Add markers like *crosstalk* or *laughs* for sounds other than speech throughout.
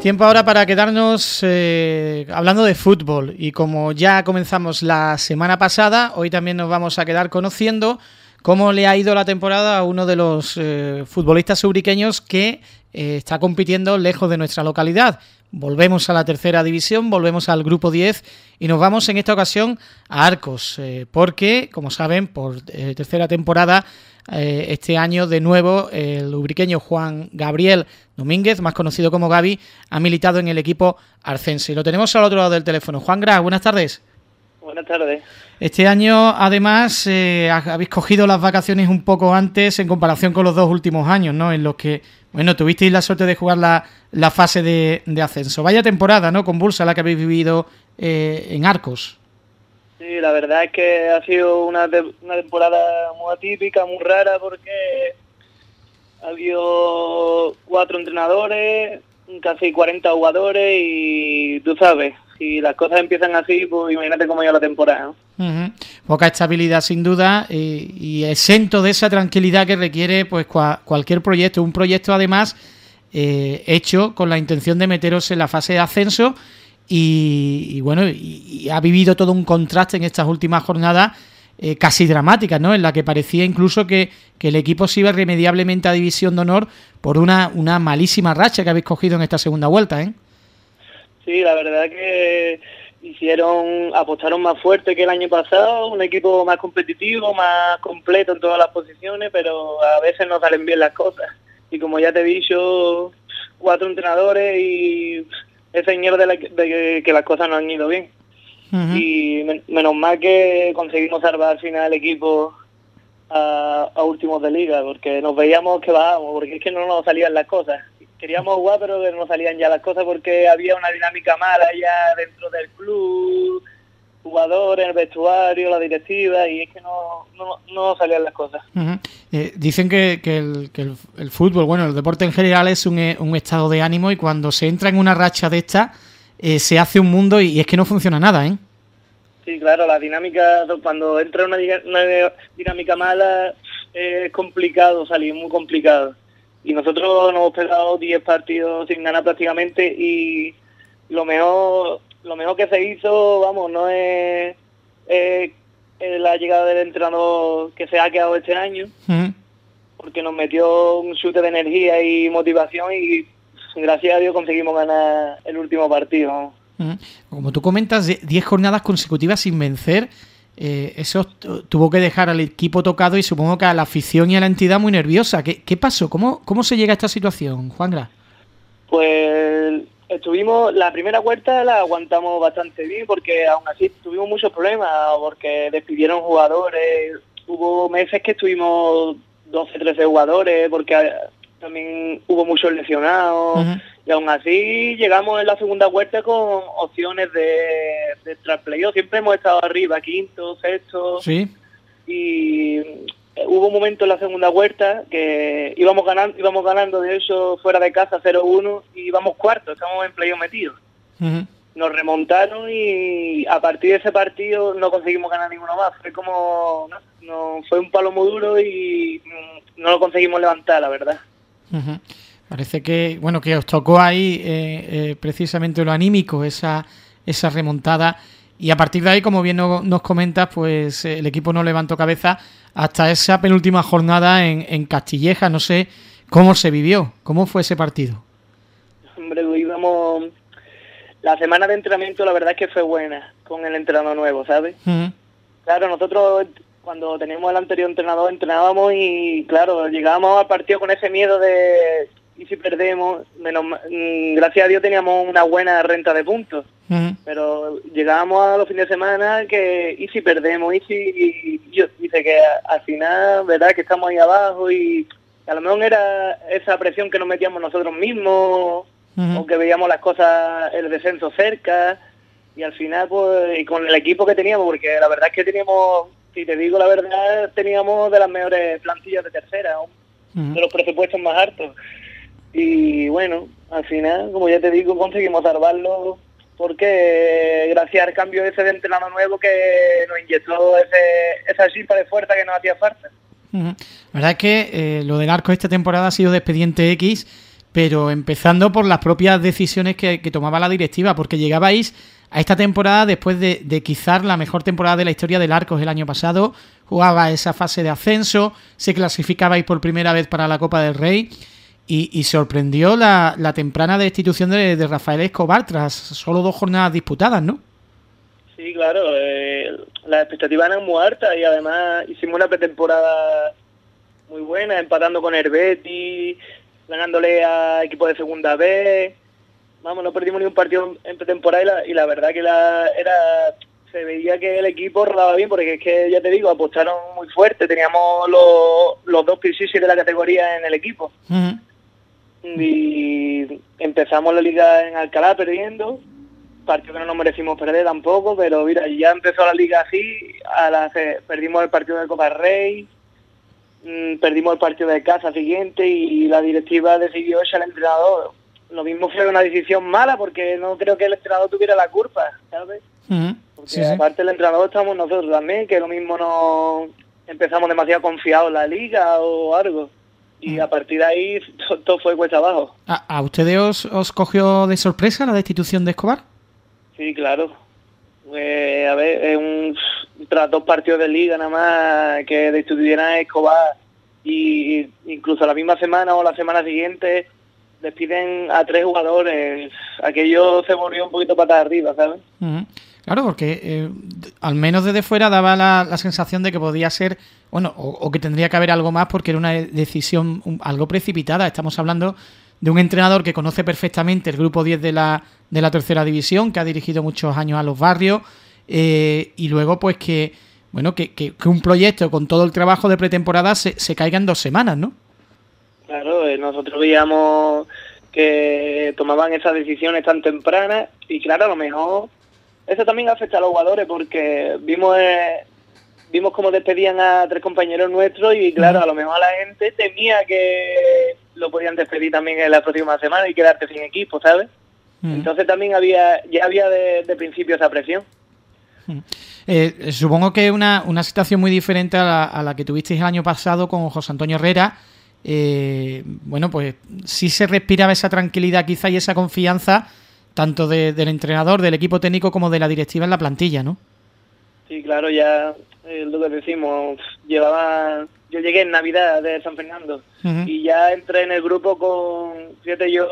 Tiempo ahora para quedarnos eh, hablando de fútbol y como ya comenzamos la semana pasada, hoy también nos vamos a quedar conociendo cómo le ha ido la temporada a uno de los eh, futbolistas ubriqueños que eh, está compitiendo lejos de nuestra localidad. Volvemos a la tercera división, volvemos al grupo 10 y nos vamos en esta ocasión a Arcos, eh, porque, como saben, por eh, tercera temporada, eh, este año de nuevo el ubriqueño Juan Gabriel Domínguez, más conocido como Gaby, ha militado en el equipo arcense. Lo tenemos al otro lado del teléfono. Juan Gra, buenas tardes. Buenas tardes. Este año, además, eh, habéis cogido las vacaciones un poco antes en comparación con los dos últimos años, ¿no? En los que, bueno, tuvisteis la suerte de jugar la, la fase de, de ascenso. Vaya temporada, ¿no? Convulsa la que habéis vivido eh, en Arcos. Sí, la verdad es que ha sido una, una temporada muy atípica, muy rara, porque ha habido cuatro entrenadores, casi 40 jugadores y tú sabes, si las cosas empiezan así, pues imagínate cómo ido la temporada. Poca estabilidad sin duda y exento de esa tranquilidad que requiere pues cua- cualquier proyecto. Un proyecto además eh, hecho con la intención de meteros en la fase de ascenso y, bueno, y ha vivido todo un contraste en estas últimas jornadas eh, casi dramáticas, ¿no? En la que parecía incluso que, que el equipo se iba irremediablemente a División de Honor por una, una malísima racha que habéis cogido en esta segunda vuelta, ¿eh? Sí, la verdad que hicieron, apostaron más fuerte que el año pasado, un equipo más competitivo, más completo en todas las posiciones, pero a veces no salen bien las cosas. Y como ya te he dicho, cuatro entrenadores y es señor de, la- de que, las cosas no han ido bien. Y men- menos mal que conseguimos salvar al final el equipo a, a últimos de liga, porque nos veíamos que bajábamos, porque es que no nos salían las cosas. Queríamos jugar, pero que no salían ya las cosas porque había una dinámica mala ya dentro del club, jugadores, el vestuario, la directiva, y es que no, no, no salían las cosas. Eh, dicen que, que el, que el- el fútbol, bueno, el deporte en general es un, eh, un estado de ánimo y cuando se entra en una racha de esta eh, se hace un mundo y, y es que no funciona nada, ¿eh? Sí, claro, la dinámica, cuando entra una, una dinámica mala, es complicado salir, muy complicado. Y nosotros nos hemos pegado 10 partidos sin ganar prácticamente y lo mejor lo mejor que se hizo, vamos, no es, la llegada del entrenador que se ha quedado este año, porque nos metió un chute de energía y motivación y gracias a Dios conseguimos ganar el último partido. Como tú comentas, de- 10 jornadas consecutivas sin vencer, eh, eso tu- tuvo que dejar al equipo tocado y supongo que a la afición y a la entidad muy nerviosa. ¿Qué, qué pasó? ¿Cómo, ¿Cómo se llega a esta situación, Juangra? Pues estuvimos, la primera vuelta la aguantamos bastante bien porque aún así tuvimos muchos problemas porque despidieron jugadores, hubo meses que estuvimos 12, 13 jugadores porque ah, también hubo muchos lesionados. Y aún así llegamos en la segunda vuelta con opciones de, de entrar playoff. Siempre hemos estado arriba, quinto, sexto Sí. y eh, hubo un momento en la segunda vuelta que íbamos ganando, íbamos ganando de hecho fuera de casa 0-1 y íbamos cuarto, estamos en playoff metidos. Nos remontaron y a partir de ese partido no conseguimos ganar ninguno más. Fue como, no, no- fue un palo muy duro y mm, no lo conseguimos levantar, la verdad. Ujú. Parece que bueno que os tocó ahí eh, eh, precisamente lo anímico, esa, esa remontada. Y a partir de ahí, como bien no- nos comentas, pues eh, el equipo no levantó cabeza hasta esa penúltima jornada en, en Castilleja. No sé cómo se vivió, cómo fue ese partido. Hombre, íbamos... La semana de entrenamiento la verdad es que fue buena con el entrenador nuevo, ¿sabes? Claro, nosotros cuando teníamos el anterior entrenador entrenábamos y claro, llegábamos al partido con ese miedo de y si perdemos, menos mm, gracias a Dios teníamos una buena renta de puntos, pero llegábamos a los fines de semana que y si perdemos, y si y yo dice que al final, verdad que estamos ahí abajo y a lo mejor era esa presión que nos metíamos nosotros mismos aunque veíamos las cosas, el descenso cerca, y al final, pues, y con el equipo que teníamos, porque la verdad es que teníamos, si te digo la verdad, teníamos de las mejores plantillas de tercera, de los presupuestos más altos. Y bueno, al final, como ya te digo, conseguimos salvarlo porque gracias al cambio ese de entrenador nuevo que nos inyectó ese, esa chispa de fuerza que nos hacía falta. La verdad es que eh, lo del arco esta temporada ha sido de expediente X, pero empezando por las propias decisiones que, tomaba la directiva, porque llegabais a esta temporada después de, quizás la mejor temporada de la historia del Arcos el año pasado, jugaba esa fase de ascenso, se clasificabais por primera vez para la Copa del Rey y, sorprendió la, temprana destitución de, Rafael Escobar tras solo dos jornadas disputadas, ¿no? Sí, claro, eh, las expectativas eran muy altas y además hicimos una pretemporada muy buena, empatando con Herbeti, ganándole a equipos de segunda B. Vamos, no perdimos ni un partido en pretemporada y la, verdad que la, era se veía que el equipo rodaba bien porque es que, ya te digo, apostaron muy fuerte. Teníamos los, los dos crisis de la categoría en el equipo y empezamos la liga en Alcalá perdiendo, partido que no nos merecimos perder tampoco, pero mira, ya empezó la liga así, a la, perdimos el partido de Copa Rey, mm, perdimos el partido de casa siguiente y la directiva decidió echar al entrenador. Lo mismo fue una decisión mala porque no creo que el entrenador tuviera la culpa, ¿sabes? Porque aparte del entrenador estamos nosotros también, que lo mismo no empezamos demasiado confiados en la liga o algo y a partir de ahí todo fue cuesta abajo. ¿A, ustedes os, cogió de sorpresa la destitución de Escobar? Sí, claro. Eh, a ver, un, tras dos partidos de liga nada más que destituyeran a Escobar y incluso la misma semana o la semana siguiente despiden a tres jugadores. Aquello se volvió un poquito para arriba, ¿sabes? Claro, porque eh, al menos desde fuera daba la, sensación de que podía ser, bueno, o, que tendría que haber algo más porque era una decisión algo precipitada. Estamos hablando de un entrenador que conoce perfectamente el grupo 10 de la, de la tercera división, que ha dirigido muchos años a los barrios, eh, y luego pues que, bueno, que, que, un proyecto con todo el trabajo de pretemporada se, se caiga en dos semanas, ¿no? Claro, eh, nosotros veíamos que tomaban esas decisiones tan tempranas y claro, a lo mejor eso también afecta a los jugadores porque vimos eh, vimos cómo despedían a tres compañeros nuestros y claro, a lo mejor la gente temía que lo podían despedir también en la próxima semana y quedarte sin equipo, ¿sabes? Entonces también había ya había de, principio esa presión. Eh, supongo que una, una situación muy diferente a la, a la que tuvisteis el año pasado con José Antonio Herrera. Eh, bueno, pues sí se respiraba esa tranquilidad quizá y esa confianza tanto del entrenador, del equipo técnico como de la directiva en la plantilla, ¿no? Sí, claro, ya es lo que decimos, llevaba, yo llegué en Navidad de San Fernando y ya entré en el grupo con, fíjate, yo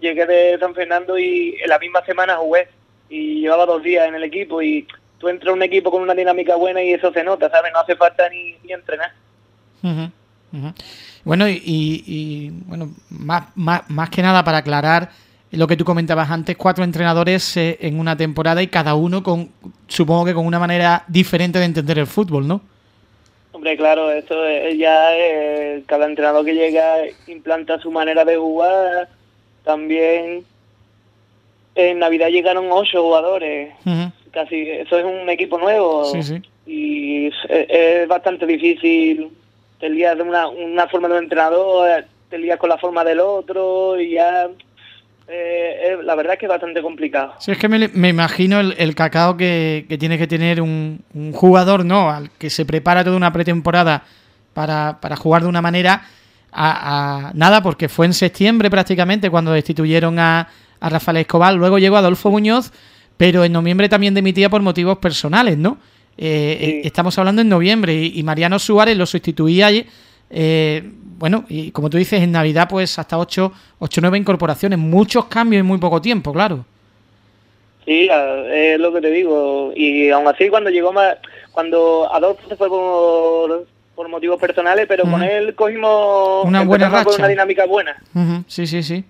llegué de San Fernando y en la misma semana jugué y llevaba dos días en el equipo y tú entras en un equipo con una dinámica buena y eso se nota, ¿sabes? No hace falta ni, ni entrenar. Bueno, y, y, bueno, más, más, más que nada para aclarar lo que tú comentabas antes, cuatro entrenadores eh, en una temporada y cada uno con, supongo que con una manera diferente de entender el fútbol, ¿no? Hombre, claro, esto es, ya es, cada entrenador que llega implanta su manera de jugar. También en Navidad llegaron ocho jugadores. Casi, eso es un equipo nuevo. Sí, sí. Y es, bastante difícil. Te lías de una, una forma de un entrenador, te lías con la forma del otro y ya eh, la verdad es que es bastante complicado. Sí, es que me, imagino el, cacao que, tiene que tener un, jugador, ¿no? Al que se prepara toda una pretemporada para, jugar de una manera a, nada, porque fue en septiembre prácticamente cuando destituyeron a, Rafael Escobar. Luego llegó Adolfo Muñoz, pero en noviembre también demitía por motivos personales, ¿no? Eh, eh, estamos hablando en noviembre y, Mariano Suárez lo sustituía eh, bueno, y como tú dices, en Navidad pues hasta 8 o 9 incorporaciones, muchos cambios en muy poco tiempo, claro. Sí, es lo que te digo. Y aún así cuando llegó más, cuando Adolfo se fue por, por motivos personales, pero con él cogimos una buena racha. una dinámica buena. Sí, sí, sí.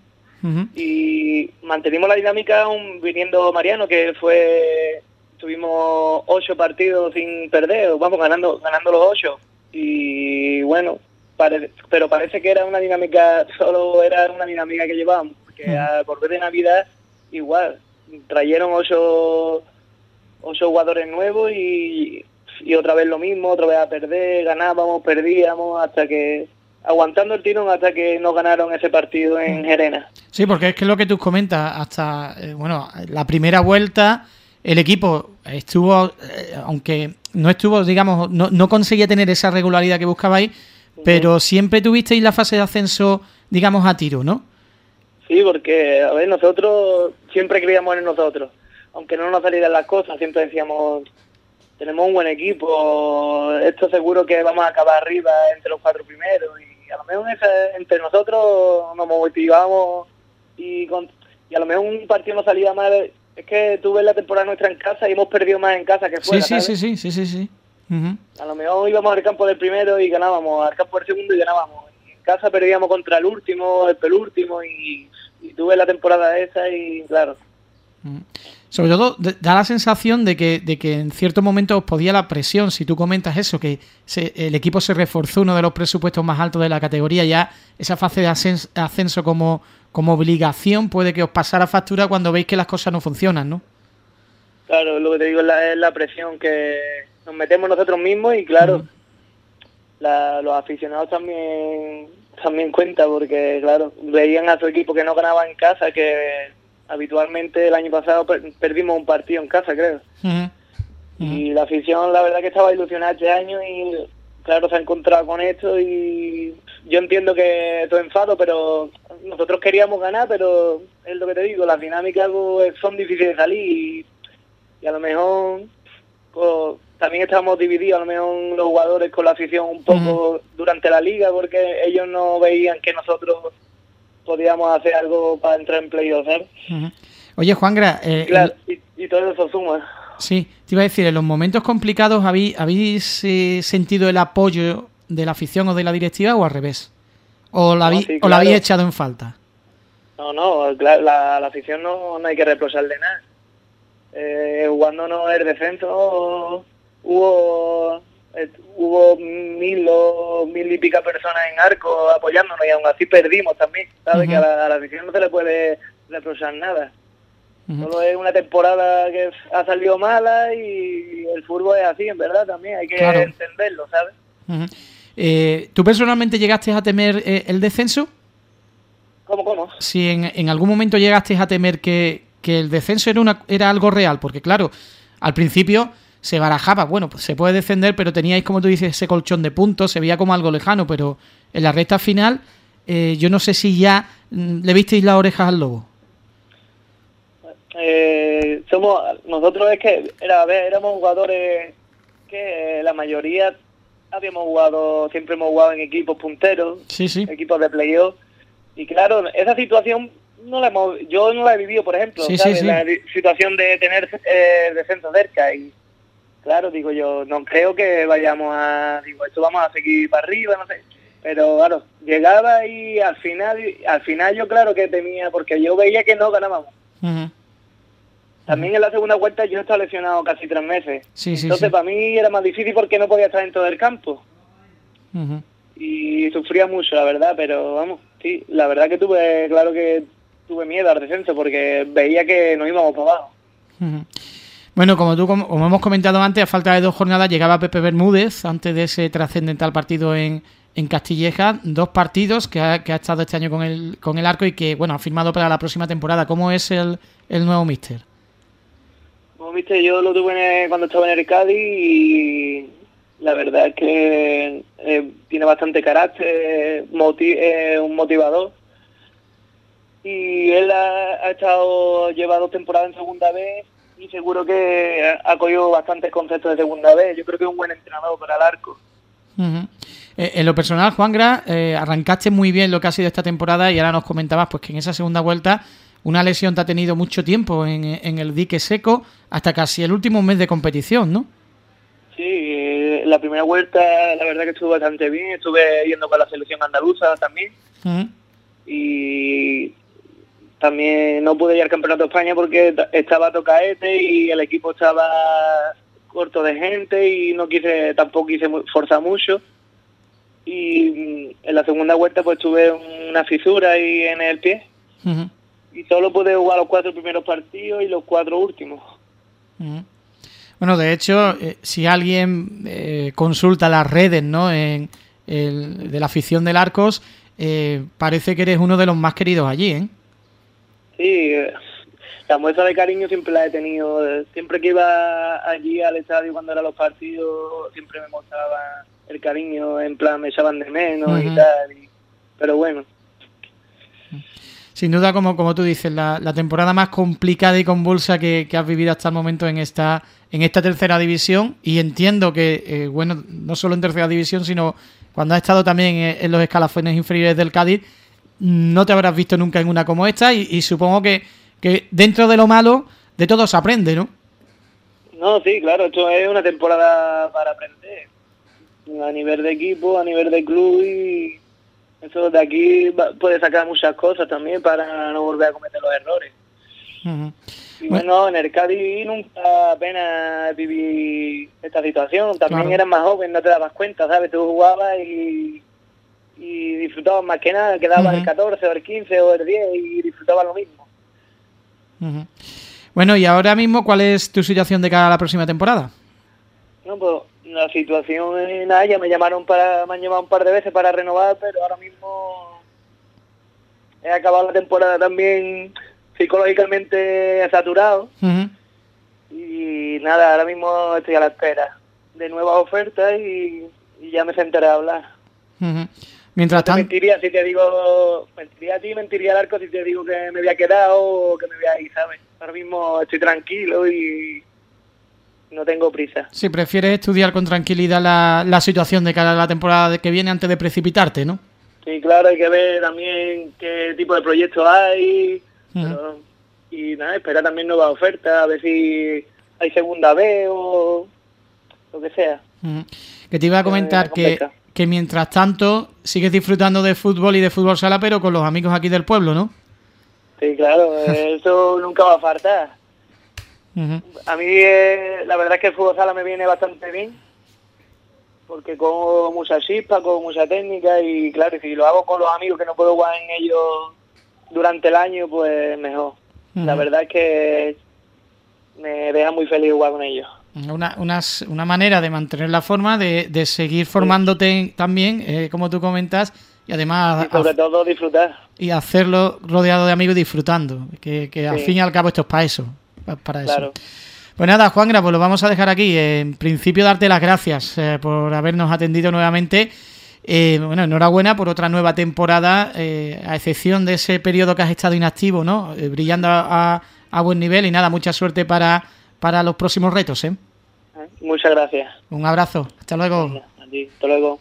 Y mantenimos la dinámica viniendo Mariano, que fue tuvimos ocho partidos sin perder, vamos ganando ganando los ocho. Y bueno, pero parece que era una dinámica, solo era una dinámica que llevábamos, porque al volver de Navidad igual, trajeron ocho, ocho jugadores nuevos y, y otra vez lo mismo, otra vez a perder, ganábamos, perdíamos, hasta que aguantando el tirón hasta que no ganaron ese partido en Gerena. Sí, porque es que lo que tú comentas, hasta eh, bueno la primera vuelta el equipo estuvo, eh, aunque no estuvo, digamos, no, no conseguía tener esa regularidad que buscabais, pero siempre tuvisteis la fase de ascenso, digamos, a tiro, ¿no? Sí, porque, a ver, nosotros siempre creíamos en nosotros. Aunque no nos salieran las cosas, siempre decíamos, tenemos un buen equipo, esto seguro que vamos a acabar arriba entre los cuatro primeros. Y a lo mejor entre nosotros nos motivábamos y, y a lo mejor un partido no salía mal es que tú ves la temporada nuestra en casa y hemos perdido más en casa que fuera. Sí, sí, sí, sí, sí, sí. A lo mejor íbamos al campo del primero y ganábamos, al campo del segundo y ganábamos. en casa perdíamos contra el último, el penúltimo y, ves la temporada esa y claro. Sobre todo da la sensación de que, de que en ciertos momentos os podía la presión, si tú comentas eso, que el equipo se reforzó uno de los presupuestos más altos de la categoría, ya esa fase de ascenso como, como obligación puede que os pasara factura cuando veis que las cosas no funcionan, ¿no? Claro, lo que te digo es la, presión que nos metemos nosotros mismos y claro, los aficionados también también cuenta porque claro, veían a su equipo que no ganaba en casa, que habitualmente el año pasado perdimos un partido en casa, creo. Y la afición, la verdad que estaba ilusionada este año y claro, se ha encontrado con esto y yo entiendo que todo enfado, pero nosotros queríamos ganar, pero es lo que te digo, las dinámicas pues, son difíciles de salir y, a lo mejor pues, también estamos divididos, a lo mejor los jugadores con la afición un poco durante la liga, porque ellos no veían que nosotros podíamos hacer algo para entrar en playoff, Oye, Juangra... Eh, y, todo eso suma. Sí, te iba a decir, en los momentos complicados, ¿habéis, habéis eh, sentido el apoyo de la afición o de la directiva o al revés? ¿O la, ¿o la habéis echado en falta? No, no, la, la, afición no, no hay que reprocharle nada. Eh, jugando no el descenso hubo eh, hubo mil o mil y pica personas en arco apoyándonos y aún así perdimos también, ¿sabes? Que a la, afición no se le puede reprochar nada. Solo es una temporada que ha salido mala y el fútbol es así, en verdad, también hay que entenderlo, ¿sabes? eh, ¿Tú personalmente llegaste a temer eh, el descenso? ¿Cómo, cómo? Si en, en algún momento llegaste a temer que, que el descenso era, una, era algo real, porque claro, al principio se barajaba, bueno, pues se puede defender, pero teníais, como tú dices, ese colchón de puntos, se veía como algo lejano, pero en la recta final, eh, yo no sé si ya mm, le visteis las orejas al lobo. Eh, somos nosotros es que era, éramos jugadores que la mayoría habíamos jugado siempre hemos jugado en equipos punteros equipos de playoff y claro esa situación no la hemos, yo no la he vivido por ejemplo la situación de tener eh, descenso cerca y claro, digo yo, no creo que vayamos a, digo, esto vamos a seguir para arriba, no sé. Pero claro, llegaba y al final, al final yo claro que temía, porque yo veía que no ganábamos. También en la segunda vuelta yo estaba lesionado casi tres meses. Entonces para mí era más difícil porque no podía estar dentro del campo. Y sufría mucho, la verdad, pero vamos, sí, la verdad que tuve, claro que tuve miedo al descenso porque veía que nos íbamos para abajo. Bueno, como tú como, hemos comentado antes, a falta de dos jornadas llegaba Pepe Bermúdez antes de ese trascendental partido en, en Castilleja. Dos partidos que ha, que ha estado este año con el, con el arco y que, bueno, ha firmado para la próxima temporada. ¿Cómo es el, el nuevo Mister? Nuevo Mister yo lo tuve cuando estaba en el Cádiz y la verdad es que eh, tiene bastante carácter, eh, un motivador. Y él ha, ha estado llevado temporadas en segunda vez y seguro que ha cogido bastantes conceptos de segunda vez. Yo creo que es un buen entrenador para el arco. Eh, en lo personal, Juangra, eh, arrancaste muy bien lo que ha sido esta temporada y ahora nos comentabas pues que en esa segunda vuelta una lesión te ha tenido mucho tiempo en, el dique seco hasta casi el último mes de competición, ¿no? Sí, eh, la primera vuelta la verdad que estuvo bastante bien, estuve yendo con la selección andaluza también y también no pude ir al Campeonato de España porque estaba tocaete y el equipo estaba corto de gente y no quise, tampoco quise forzar mucho. Y mm, en la segunda vuelta pues tuve una fisura ahí en el pie. y solo pude jugar los cuatro primeros partidos y los cuatro últimos. Bueno, de hecho, eh, si alguien eh, consulta las redes ¿no? En, de la afición del Arcos, eh, parece que eres uno de los más queridos allí, ¿eh? Sí, la muestra de cariño siempre la he tenido. Siempre que iba allí al estadio cuando eran los partidos, siempre me mostraba el cariño, en plan me echaban de menos y tal. pero bueno, sin duda, como, como tú dices, la, temporada más complicada y convulsa que, has vivido hasta el momento en esta en esta tercera división y entiendo que, eh, bueno, no solo en tercera división, sino cuando has estado también en, los escalafones inferiores del Cádiz, no te habrás visto nunca en una como esta y, supongo que, que dentro de lo malo, de todo se aprende, ¿no? No, sí, claro, esto es una temporada para aprender a nivel de equipo, a nivel de club y eso de aquí puede sacar muchas cosas también para no volver a cometer los errores. Y bueno, en el Cádiz nunca apenas viví esta situación. También eras más joven, no te dabas cuenta, ¿sabes? Tú jugabas y, y disfrutabas más que nada. Quedabas el 14 o el 15 o el 10 y disfrutabas lo mismo. Bueno, y ahora mismo, ¿cuál es tu situación de cara a la próxima temporada? No, pues la situación es nada, ya me llamaron para, me han llamado un par de veces para renovar, pero ahora mismo he acabado la temporada también psicológicamente saturado. Y nada, ahora mismo estoy a la espera de nuevas ofertas y, ya me sentaré a hablar. Mientras tanto... Mentiría si te digo, mentiría a ti, mentiría al arco si te digo que me había quedado o que me voy a ir, ¿sabes? Ahora mismo estoy tranquilo y no tengo prisa. Sí, prefieres estudiar con tranquilidad la, la situación de cara a la temporada que viene antes de precipitarte, ¿no? Sí, claro, hay que ver también qué tipo de proyectos hay y nada, esperar también nuevas ofertas, a ver si hay segunda B o lo que sea. Que te iba a comentar que, que mientras tanto sigues disfrutando de fútbol y de fútbol sala, pero con los amigos aquí del pueblo, ¿no? Sí, claro, *laughs* eso nunca va a faltar. A mí eh, la verdad es que el fútbol sala me viene bastante bien, porque con mucha chispa, con mucha técnica y claro, si lo hago con los amigos que no puedo jugar en ellos durante el año, pues mejor. La verdad es que me deja muy feliz jugar con ellos. Una, una, manera de mantener la forma, de, de seguir formándote también, eh, como tú comentas, y además... sobre todo disfrutar. Y hacerlo rodeado de amigos disfrutando, que, que al fin y al cabo esto es para eso para eso. Pues nada, Juan pues lo vamos a dejar aquí. En principio, darte las gracias eh, por habernos atendido nuevamente. Eh, bueno, enhorabuena por otra nueva temporada, eh, a excepción de ese periodo que has estado inactivo, ¿no? brillando a, buen nivel y nada, mucha suerte para, para los próximos retos, ¿eh? Muchas gracias. Un abrazo. Hasta luego. hasta luego.